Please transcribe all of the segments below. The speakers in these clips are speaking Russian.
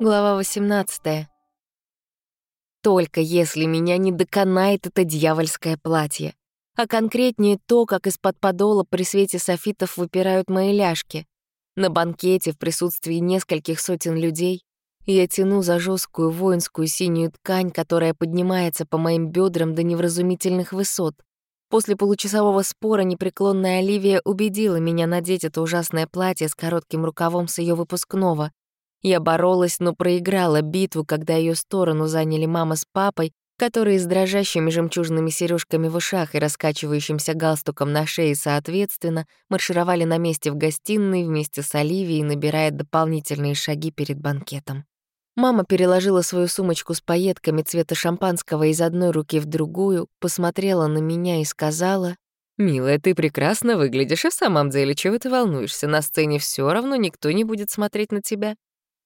Глава 18. Только если меня не доконает это дьявольское платье. А конкретнее то, как из-под подола при свете софитов выпирают мои ляжки. На банкете в присутствии нескольких сотен людей я тяну за жесткую воинскую синюю ткань, которая поднимается по моим бедрам до невразумительных высот. После получасового спора непреклонная Оливия убедила меня надеть это ужасное платье с коротким рукавом с ее выпускного. Я боролась, но проиграла битву, когда ее сторону заняли мама с папой, которые с дрожащими жемчужными сережками в ушах и раскачивающимся галстуком на шее соответственно маршировали на месте в гостиной вместе с Оливией, набирая дополнительные шаги перед банкетом. Мама переложила свою сумочку с пайетками цвета шампанского из одной руки в другую, посмотрела на меня и сказала, «Милая, ты прекрасно выглядишь, а в самом деле чего ты волнуешься? На сцене все равно никто не будет смотреть на тебя.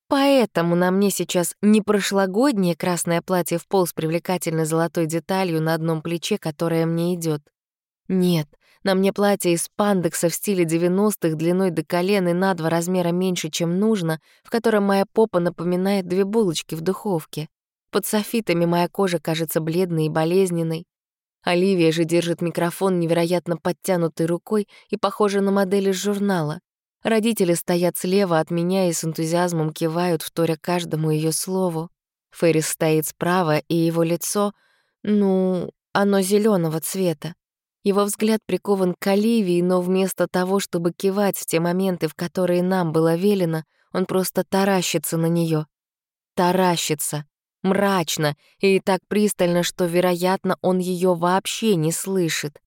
Поэтому на мне сейчас не прошлогоднее красное платье в пол с привлекательной золотой деталью на одном плече, которое мне идет. Нет, на мне платье из пандекса в стиле 90-х длиной до колен и на два размера меньше, чем нужно, в котором моя попа напоминает две булочки в духовке. Под софитами моя кожа кажется бледной и болезненной. Оливия же держит микрофон невероятно подтянутой рукой и похожа на модель из журнала. Родители стоят слева от меня и с энтузиазмом кивают, вторя каждому ее слову. Феррис стоит справа, и его лицо, ну, оно зеленого цвета. Его взгляд прикован к Оливии, но вместо того, чтобы кивать в те моменты, в которые нам было велено, он просто таращится на нее. Таращится. Мрачно и так пристально, что, вероятно, он ее вообще не слышит.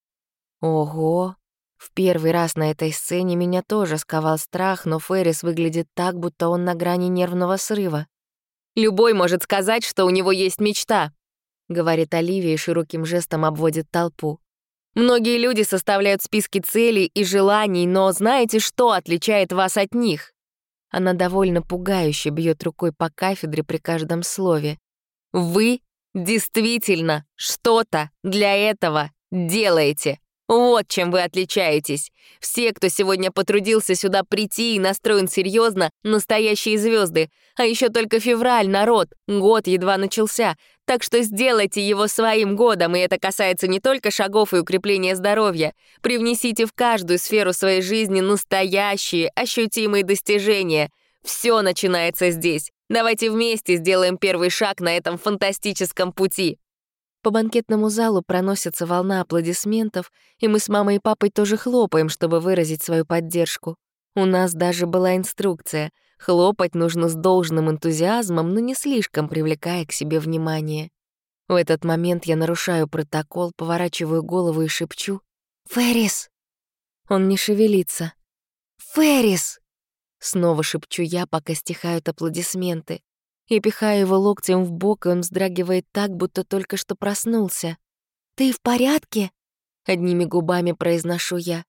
Ого, в первый раз на этой сцене меня тоже сковал страх, но Феррис выглядит так, будто он на грани нервного срыва. «Любой может сказать, что у него есть мечта», — говорит Оливия и широким жестом обводит толпу. «Многие люди составляют списки целей и желаний, но знаете, что отличает вас от них?» Она довольно пугающе бьет рукой по кафедре при каждом слове. «Вы действительно что-то для этого делаете!» Вот чем вы отличаетесь. Все, кто сегодня потрудился сюда прийти и настроен серьезно, настоящие звезды. А еще только февраль, народ. Год едва начался. Так что сделайте его своим годом, и это касается не только шагов и укрепления здоровья. Привнесите в каждую сферу своей жизни настоящие, ощутимые достижения. Все начинается здесь. Давайте вместе сделаем первый шаг на этом фантастическом пути. По банкетному залу проносится волна аплодисментов, и мы с мамой и папой тоже хлопаем, чтобы выразить свою поддержку. У нас даже была инструкция — хлопать нужно с должным энтузиазмом, но не слишком привлекая к себе внимание. В этот момент я нарушаю протокол, поворачиваю голову и шепчу «Феррис!». Он не шевелится. «Феррис!» Снова шепчу я, пока стихают аплодисменты и пихаю его локтем в бок, он вздрагивает так, будто только что проснулся. «Ты в порядке?» — одними губами произношу я.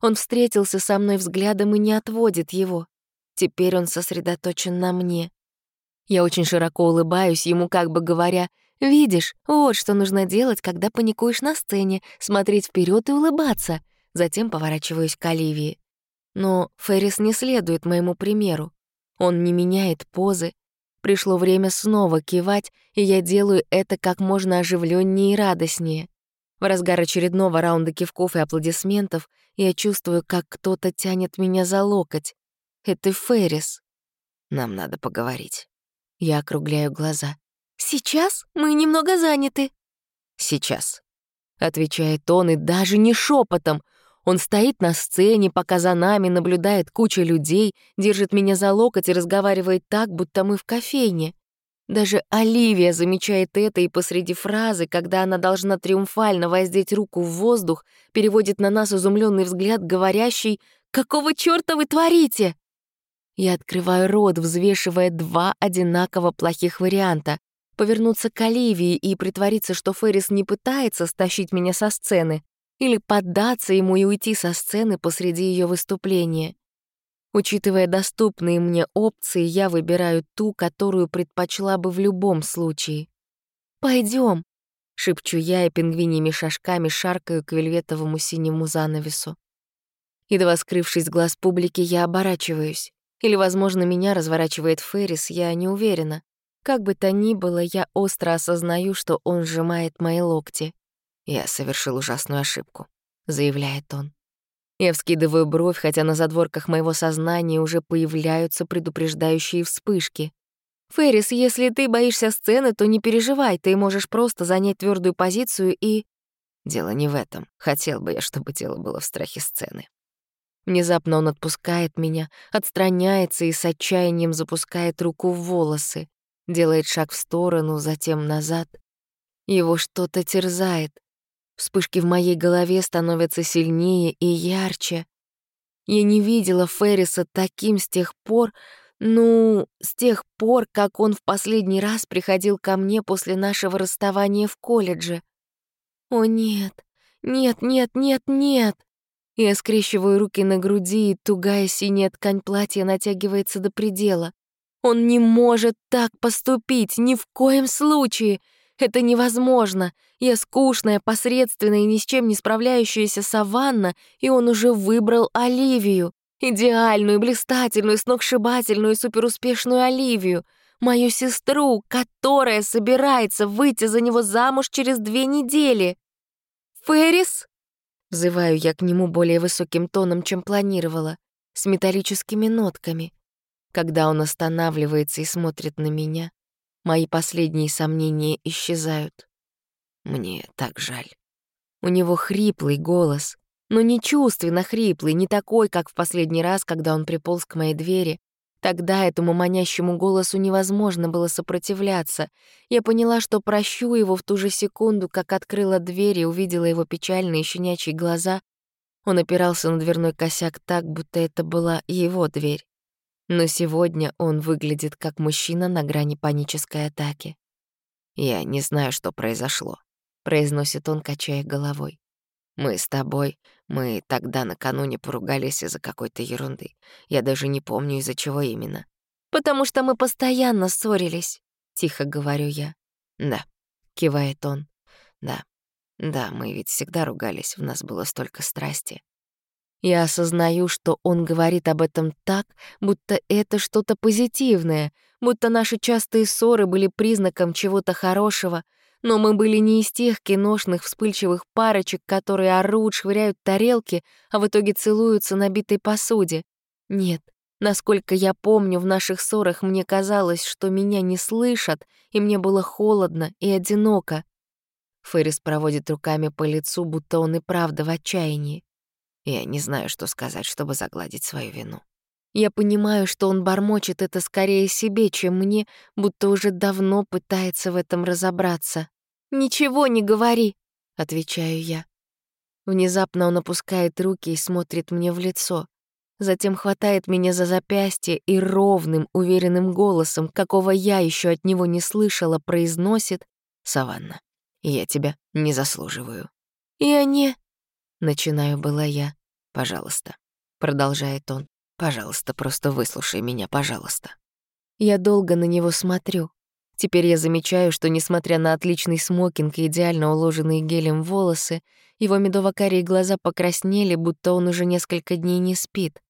Он встретился со мной взглядом и не отводит его. Теперь он сосредоточен на мне. Я очень широко улыбаюсь ему, как бы говоря, «Видишь, вот что нужно делать, когда паникуешь на сцене, смотреть вперед и улыбаться». Затем поворачиваюсь к Оливии. Но Феррис не следует моему примеру. Он не меняет позы, Пришло время снова кивать, и я делаю это как можно оживленнее и радостнее. В разгар очередного раунда кивков и аплодисментов я чувствую, как кто-то тянет меня за локоть. Это Феррис. Нам надо поговорить. Я округляю глаза. «Сейчас? Мы немного заняты». «Сейчас», — отвечает он, и даже не шепотом, он стоит на сцене, пока за нами наблюдает куча людей, держит меня за локоть и разговаривает так, будто мы в кофейне. Даже Оливия замечает это и посреди фразы, когда она должна триумфально воздеть руку в воздух, переводит на нас изумленный взгляд, говорящий «Какого чёрта вы творите?» Я открываю рот, взвешивая два одинаково плохих варианта. Повернуться к Оливии и притвориться, что Феррис не пытается стащить меня со сцены, или поддаться ему и уйти со сцены посреди ее выступления. Учитывая доступные мне опции, я выбираю ту, которую предпочла бы в любом случае. Пойдем, шепчу я и пингвиньими шажками шаркаю к вельветовому синему занавесу. Едва скрывшись глаз публики, я оборачиваюсь. Или, возможно, меня разворачивает Феррис, я не уверена. Как бы то ни было, я остро осознаю, что он сжимает мои локти. «Я совершил ужасную ошибку», — заявляет он. Я вскидываю бровь, хотя на задворках моего сознания уже появляются предупреждающие вспышки. «Феррис, если ты боишься сцены, то не переживай, ты можешь просто занять твердую позицию и...» Дело не в этом. Хотел бы я, чтобы тело было в страхе сцены. Внезапно он отпускает меня, отстраняется и с отчаянием запускает руку в волосы, делает шаг в сторону, затем назад. Его что-то терзает. Вспышки в моей голове становятся сильнее и ярче. Я не видела Ферриса таким с тех пор, ну, с тех пор, как он в последний раз приходил ко мне после нашего расставания в колледже. О нет, нет, нет, нет, нет. Я скрещиваю руки на груди, и тугая синяя ткань платья натягивается до предела. Он не может так поступить, ни в коем случае. Это невозможно. Я скучная, посредственная и ни с чем не справляющаяся саванна, и он уже выбрал Оливию. Идеальную, блистательную, сногсшибательную, суперуспешную Оливию. Мою сестру, которая собирается выйти за него замуж через две недели. «Феррис?» Взываю я к нему более высоким тоном, чем планировала, с металлическими нотками. Когда он останавливается и смотрит на меня, мои последние сомнения исчезают. Мне так жаль. У него хриплый голос, но не чувственно хриплый, не такой, как в последний раз, когда он приполз к моей двери. Тогда этому манящему голосу невозможно было сопротивляться. Я поняла, что прощу его в ту же секунду, как открыла дверь и увидела его печальные щенячьи глаза. Он опирался на дверной косяк так, будто это была его дверь. Но сегодня он выглядит как мужчина на грани панической атаки. «Я не знаю, что произошло», — произносит он, качая головой. Мы с тобой, мы тогда накануне поругались из-за какой-то ерунды. Я даже не помню, из-за чего именно. Потому что мы постоянно ссорились, тихо говорю я. Да, кивает он. Да. Да, мы ведь всегда ругались, в нас было столько страсти. Я осознаю, что он говорит об этом так, будто это что-то позитивное, будто наши частые ссоры были признаком чего-то хорошего — но мы были не из тех киношных вспыльчивых парочек, которые орут, швыряют тарелки, а в итоге целуются на битой посуде. Нет, насколько я помню, в наших ссорах мне казалось, что меня не слышат, и мне было холодно и одиноко. Феррис проводит руками по лицу, будто он и правда в отчаянии. Я не знаю, что сказать, чтобы загладить свою вину. Я понимаю, что он бормочет это скорее себе, чем мне, будто уже давно пытается в этом разобраться. «Ничего не говори», — отвечаю я. Внезапно он опускает руки и смотрит мне в лицо. Затем хватает меня за запястье и ровным, уверенным голосом, какого я еще от него не слышала, произносит «Саванна, я тебя не заслуживаю». «Я не...» — начинаю была я. «Пожалуйста», — продолжает он. Пожалуйста, просто выслушай меня, пожалуйста. Я долго на него смотрю. Теперь я замечаю, что, несмотря на отличный смокинг и идеально уложенные гелем волосы, его медово-карие глаза покраснели, будто он уже несколько дней не спит.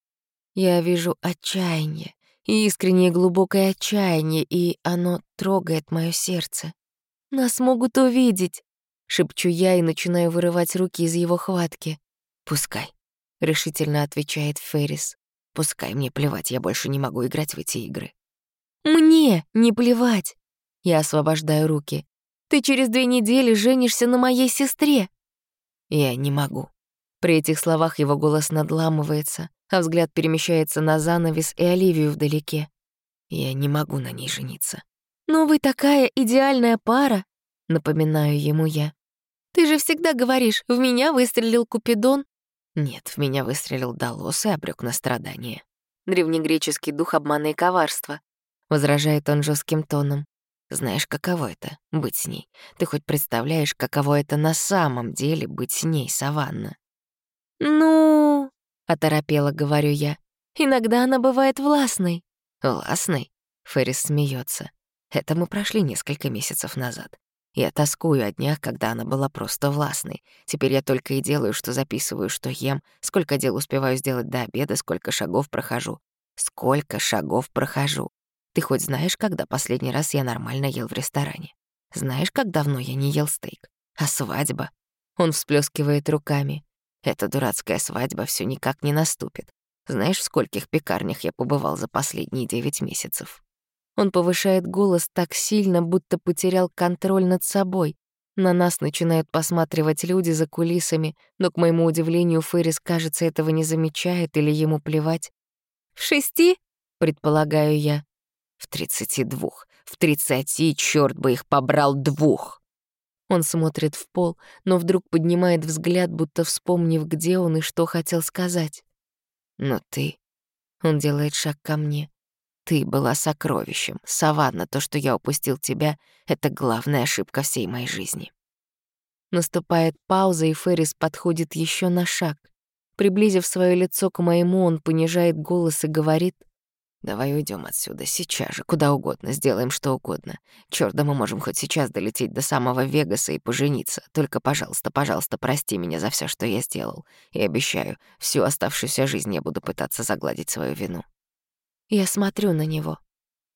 Я вижу отчаяние, искреннее глубокое отчаяние, и оно трогает моё сердце. «Нас могут увидеть!» — шепчу я и начинаю вырывать руки из его хватки. «Пускай», — решительно отвечает Феррис. Пускай мне плевать, я больше не могу играть в эти игры. Мне не плевать. Я освобождаю руки. Ты через две недели женишься на моей сестре. Я не могу. При этих словах его голос надламывается, а взгляд перемещается на занавес и Оливию вдалеке. Я не могу на ней жениться. «Но вы такая идеальная пара», — напоминаю ему я. «Ты же всегда говоришь, в меня выстрелил Купидон, нет, в меня выстрелил Далос и обрёк на страдания. Древнегреческий дух обмана и коварства. Возражает он жестким тоном. Знаешь, каково это — быть с ней? Ты хоть представляешь, каково это на самом деле быть с ней, Саванна? «Ну...» — оторопела, говорю я. «Иногда она бывает властной». «Властной?» — Феррис смеется. «Это мы прошли несколько месяцев назад. Я тоскую о днях, когда она была просто властной. Теперь я только и делаю, что записываю, что ем, сколько дел успеваю сделать до обеда, сколько шагов прохожу. сколько шагов прохожу. Ты хоть знаешь, когда последний раз я нормально ел в ресторане? Знаешь, как давно я не ел стейк? А свадьба? Он всплескивает руками. Эта дурацкая свадьба все никак не наступит. Знаешь, в скольких пекарнях я побывал за последние девять месяцев? Он повышает голос так сильно, будто потерял контроль над собой. На нас начинают посматривать люди за кулисами, но, к моему удивлению, Феррис, кажется, этого не замечает или ему плевать. «В шести?» — предполагаю я. «В тридцати двух. В тридцати, черт бы их побрал, двух!» Он смотрит в пол, но вдруг поднимает взгляд, будто вспомнив, где он и что хотел сказать. «Но ты...» Он делает шаг ко мне. Ты была сокровищем. Саванна, то, что я упустил тебя, — это главная ошибка всей моей жизни. Наступает пауза, и Феррис подходит еще на шаг. Приблизив свое лицо к моему, он понижает голос и говорит, «Давай уйдем отсюда, сейчас же, куда угодно, сделаем что угодно. Чёрт, да мы можем хоть сейчас долететь до самого Вегаса и пожениться. Только, пожалуйста, пожалуйста, прости меня за все, что я сделал. И обещаю, всю оставшуюся жизнь я буду пытаться загладить свою вину». Я смотрю на него.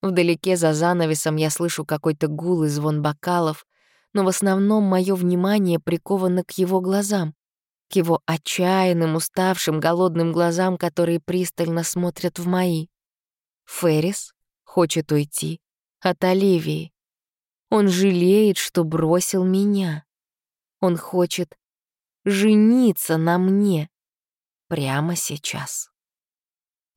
Вдалеке за занавесом я слышу какой-то гул и звон бокалов, но в основном мое внимание приковано к его глазам, к его отчаянным, уставшим, голодным глазам, которые пристально смотрят в мои. Феррис хочет уйти от Оливии. Он жалеет, что бросил меня. Он хочет жениться на мне прямо сейчас.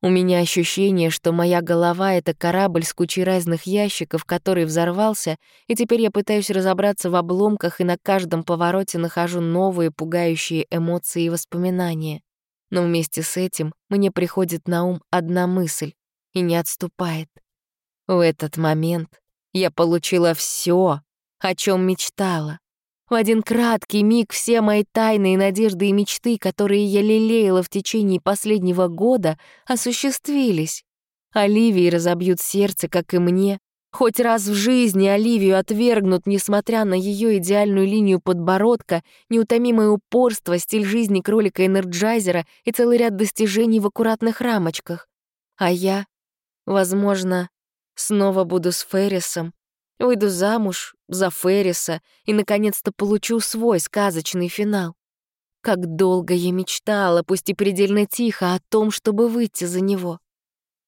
У меня ощущение, что моя голова — это корабль с кучей разных ящиков, который взорвался, и теперь я пытаюсь разобраться в обломках и на каждом повороте нахожу новые пугающие эмоции и воспоминания. Но вместе с этим мне приходит на ум одна мысль и не отступает. В этот момент я получила все, о чем мечтала. В один краткий миг все мои тайны и надежды и мечты, которые я лелеяла в течение последнего года, осуществились. Оливии разобьют сердце, как и мне. Хоть раз в жизни Оливию отвергнут, несмотря на ее идеальную линию подбородка, неутомимое упорство, стиль жизни кролика-энерджайзера и целый ряд достижений в аккуратных рамочках. А я, возможно, снова буду с Феррисом, Выйду замуж за Ферриса и, наконец-то, получу свой сказочный финал. Как долго я мечтала, пусть и предельно тихо, о том, чтобы выйти за него.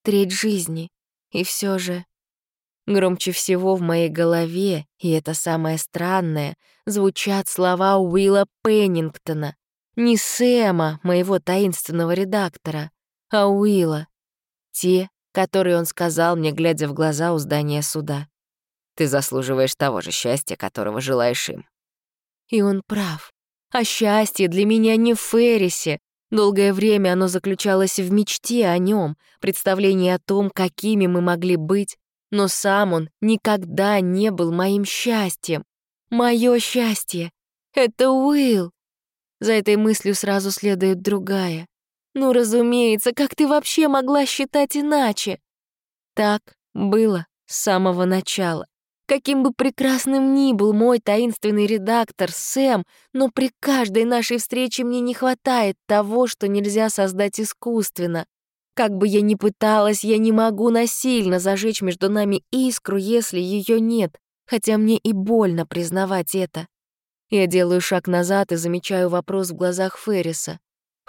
Треть жизни. И все же... Громче всего в моей голове, и это самое странное, звучат слова Уилла Пеннингтона. Не Сэма, моего таинственного редактора, а Уилла. Те, которые он сказал мне, глядя в глаза у здания суда. Ты заслуживаешь того же счастья, которого желаешь им». И он прав. А счастье для меня не в Феррисе. Долгое время оно заключалось в мечте о нем, представлении о том, какими мы могли быть, но сам он никогда не был моим счастьем. Моё счастье — это Уилл. За этой мыслью сразу следует другая. Ну, разумеется, как ты вообще могла считать иначе? Так было с самого начала. Каким бы прекрасным ни был мой таинственный редактор Сэм, но при каждой нашей встрече мне не хватает того, что нельзя создать искусственно. Как бы я ни пыталась, я не могу насильно зажечь между нами искру, если ее нет, хотя мне и больно признавать это. Я делаю шаг назад и замечаю вопрос в глазах Ферриса.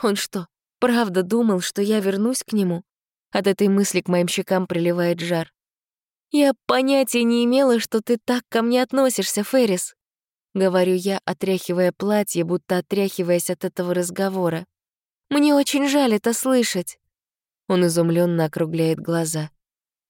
Он что, правда думал, что я вернусь к нему? От этой мысли к моим щекам приливает жар. «Я понятия не имела, что ты так ко мне относишься, Феррис», — говорю я, отряхивая платье, будто отряхиваясь от этого разговора. «Мне очень жаль это слышать». Он изумленно округляет глаза.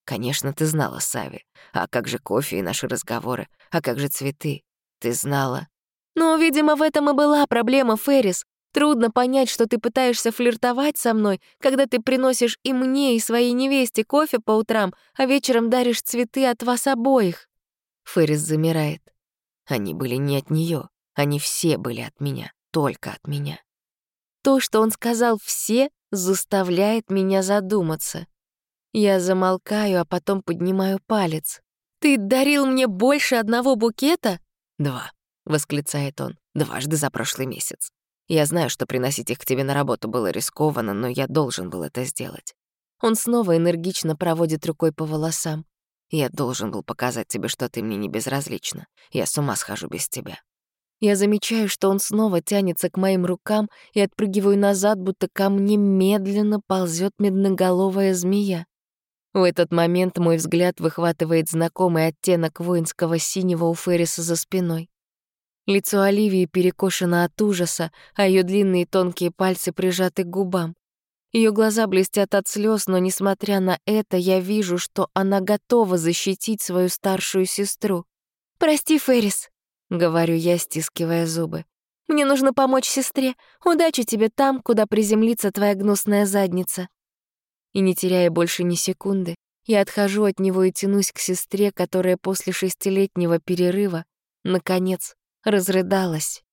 «Конечно, ты знала, Сави. А как же кофе и наши разговоры? А как же цветы? Ты знала?» «Ну, видимо, в этом и была проблема, Феррис. Трудно понять, что ты пытаешься флиртовать со мной, когда ты приносишь и мне, и своей невесте кофе по утрам, а вечером даришь цветы от вас обоих». Феррис замирает. Они были не от нее, они все были от меня, только от меня. То, что он сказал «все», заставляет меня задуматься. Я замолкаю, а потом поднимаю палец. «Ты дарил мне больше одного букета?» «Два», — восклицает он, — «дважды за прошлый месяц. Я знаю, что приносить их к тебе на работу было рискованно, но я должен был это сделать. Он снова энергично проводит рукой по волосам. «Я должен был показать тебе, что ты мне не безразлична. Я с ума схожу без тебя». Я замечаю, что он снова тянется к моим рукам и отпрыгиваю назад, будто ко мне медленно ползет медноголовая змея. В этот момент мой взгляд выхватывает знакомый оттенок воинского синего у Ферриса за спиной. Лицо Оливии перекошено от ужаса, а ее длинные тонкие пальцы прижаты к губам. Ее глаза блестят от слез, но, несмотря на это, я вижу, что она готова защитить свою старшую сестру. «Прости, Феррис», — говорю я, стискивая зубы. «Мне нужно помочь сестре. Удачи тебе там, куда приземлится твоя гнусная задница». И не теряя больше ни секунды, я отхожу от него и тянусь к сестре, которая после шестилетнего перерыва, наконец, разрыдалась.